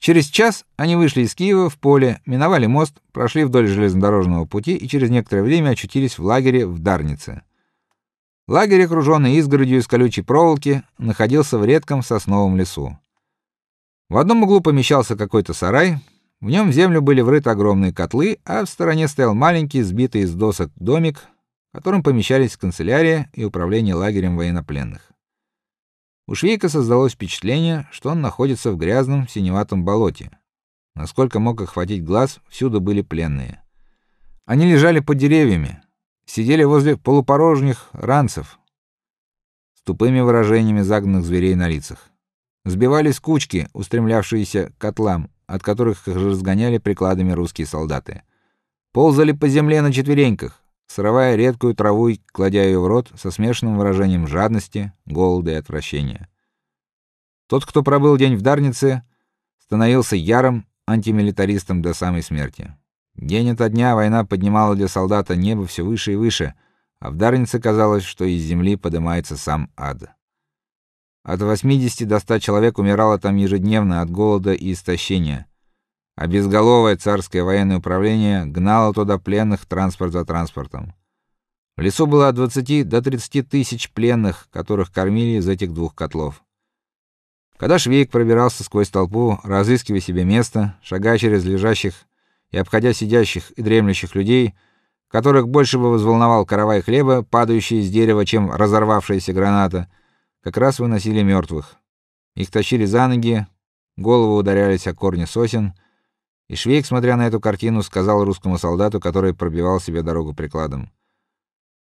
Через час они вышли из Киева в поле, миновали мост, прошли вдоль железнодорожного пути и через некоторое время очутились в лагере в Дарнице. Лагерь, окруженный изгородью из колючей проволоки, находился в редком сосновом лесу. В одном углу помещался какой-то сарай, в нем в землю были врыты огромные котлы, а в стороне стоял маленький, сбитый из досок домик, в котором помещались канцелярия и управление лагерем военнопленных. У Швейка создалось впечатление, что он находится в грязном синеватом болоте. Насколько мог охватить глаз, всюду были пленные. Они лежали под деревьями, сидели возле полупорожних ранцев с тупыми выражениями загнанных зверей на лицах. Сбивались кучки, устремлявшиеся к котлам, от которых их разгоняли прикладами русские солдаты. Ползали по земле на четвереньках, срывая редкую траву и кладя ее в рот со смешанным выражением жадности, голода и отвращения. Тот, кто пробыл день в Дарнице, становился ярым антимилитаристом до самой смерти. День ото дня война поднимала для солдата небо все выше и выше, а в Дарнице казалось, что из земли поднимается сам ад. От 80 до 100 человек умирало там ежедневно от голода и истощения а безголовое царское военное управление гнало туда пленных транспорт за транспортом. В лесу было от 20 до 30 тысяч пленных, которых кормили из этих двух котлов. Когда Швейк пробирался сквозь толпу, разыскивая себе место, шагая через лежащих и обходя сидящих и дремлющих людей, которых больше бы взволновал каравай хлеба, падающий из дерева, чем разорвавшаяся граната, как раз выносили мертвых. Их тащили за ноги, головы ударялись о корни сосен, и Швейк, смотря на эту картину, сказал русскому солдату, который пробивал себе дорогу прикладом: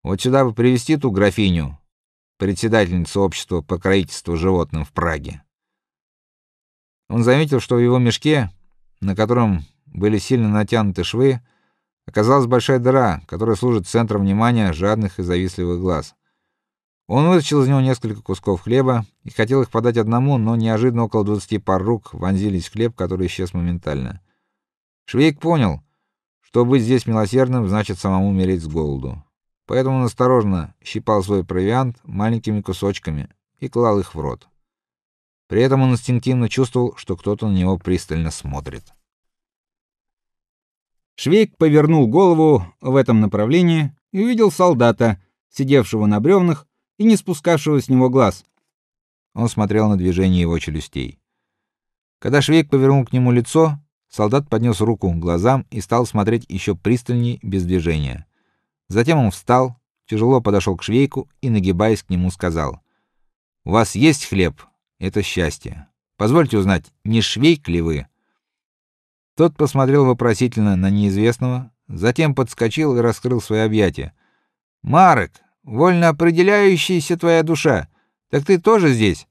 "Вот сюда бы привести ту графиню, председательницу общества по покровительству животным в Праге". Он заметил, что в его мешке, на котором были сильно натянуты швы, оказалась большая дыра, которая служит центром внимания жадных и завистливых глаз. Он вытащил из него несколько кусков хлеба и хотел их подать одному, но неожиданно около двадцати пар рук вонзились в хлеб, который исчез моментально. Швейк понял, что быть здесь милосердным значит самому умереть с голоду. Поэтому он осторожно щипал свой провиант маленькими кусочками и клал их в рот. При этом он инстинктивно чувствовал, что кто-то на него пристально смотрит. Швейк повернул голову в этом направлении и увидел солдата, сидевшего на бревнах и не спускавшего с него глаз. Он смотрел на движение его челюстей. Когда Швейк повернул к нему лицо, Солдат поднес руку к глазам и стал смотреть еще пристальней, без движения. Затем он встал, тяжело подошел к швейку и нагибаясь к нему сказал: "У вас есть хлеб? Это счастье. Позвольте узнать, не швейк ли вы?" Тот посмотрел вопросительно на неизвестного, затем подскочил и раскрыл свои объятия. "Марек, вольно определяющаяся твоя душа. Так ты тоже здесь?"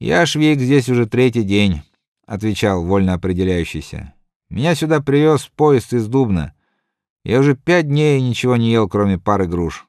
"Я швейк здесь уже третий день отвечал вольно определяющийся. Меня сюда привез поезд из Дубна. Я уже пять дней ничего не ел, кроме пары груш.